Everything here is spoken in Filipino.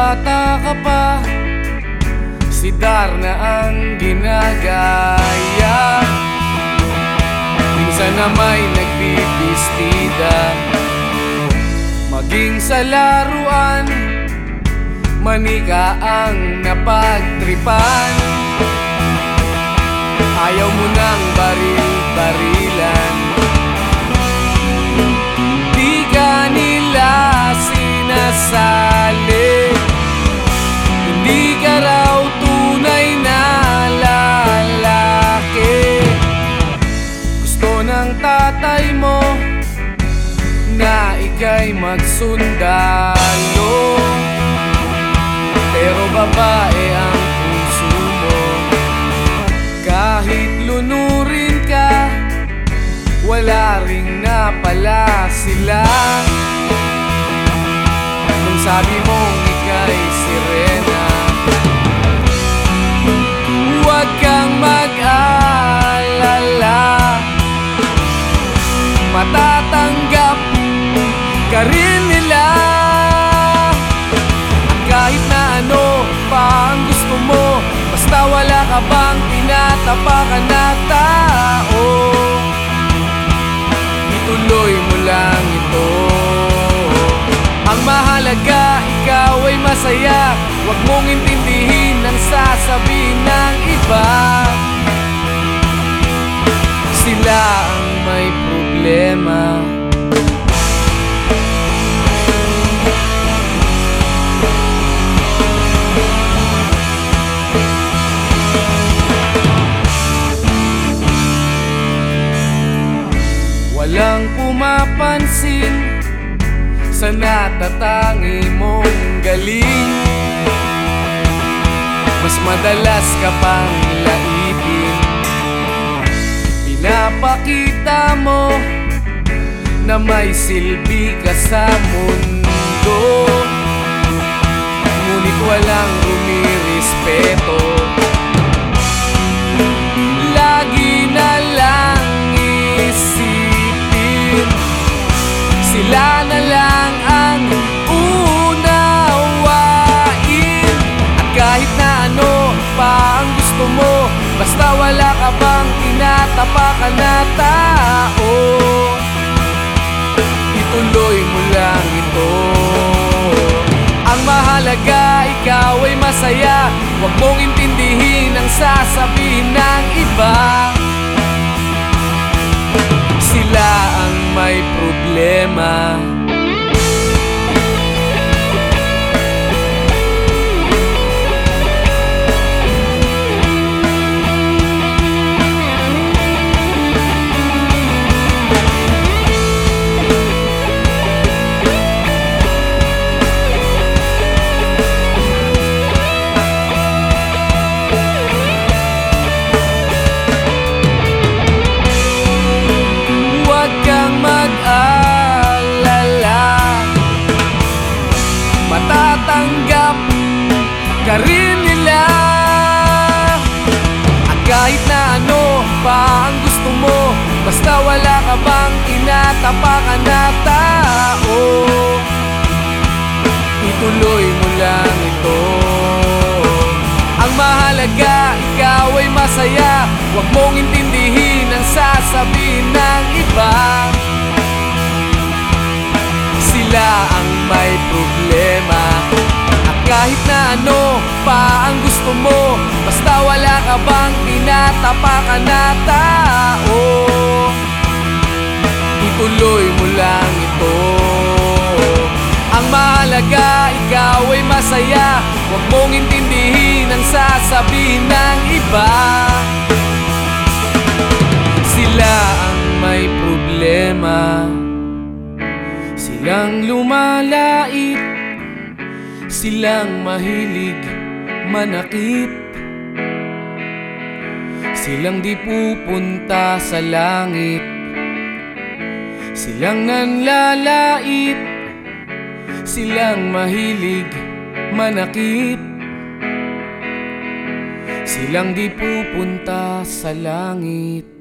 bata ka pa Si Darna ang ginagaya. Minsan na may nagbibistida Maging sa laruan Manika ang napagtripan. Ayaw mo nang baril-barilan Na ika'y magsundalo. Pero babae ang puso mo. Kahit lunurin ka Wala ring napala sila. Nung sabi mong ka rin nila. Kahit na ano pa ang gusto mo Basta wala ka bang tinatapakan na tao. Ituloy mo lang ito. Ang mahalaga, ikaw ay masaya. Huwag mong intindihin ang sasabihin ng iba. Sila ang may problema Walang pumapansin Sa natatangi mong galing. Mas madalas ka pang laipin Pinapakita mo Na may silbi ka sa mundo. Ngunit walang rumirespeto Sila na lang ang unawain. At kahit na ano pa ang gusto mo Basta wala ka bang tinatapakan na tao. Ituloy mo lang ito. Ang mahalaga, ikaw ay masaya. Huwag mong intindihin ang sasabihin ng iba may problema ka rin nila. At kahit na ano pa ang gusto mo Basta wala ka bang tinatapakan na gusto mo Basta wala ka bang tinatapakan na tao. Ituloy mo lang ito. Ang mahalaga, ikaw ay masaya. Huwag mong intindihin ang sasabihin ng iba. Sila ang may problema. Silang lumalait. Silang mahilig manakit. Silang di pupunta sa langit. Silang nanlalait Silang mahilig manakit. Silang di pupunta sa langit